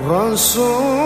رسول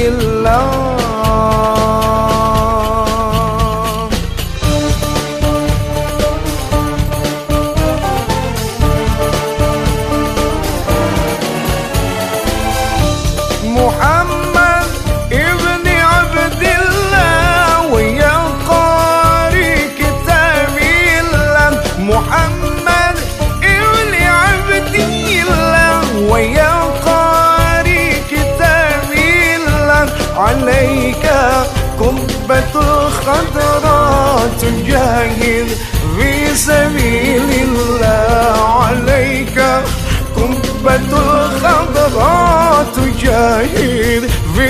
عبد عليك قبة الخضراء تجاهد في سبيل الله. عليك قبة الخضراء تجاهد في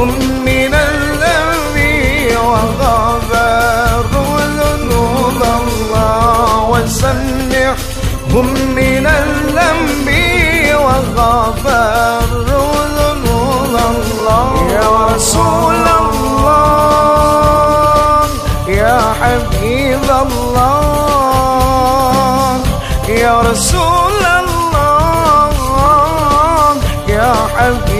وسمعهم من الذنب وغفر ذنوب الله. وسمعهم من الذنب وغفر ذنوب الله. يا رسول الله يا حبيب الله. يا رسول الله يا حبيب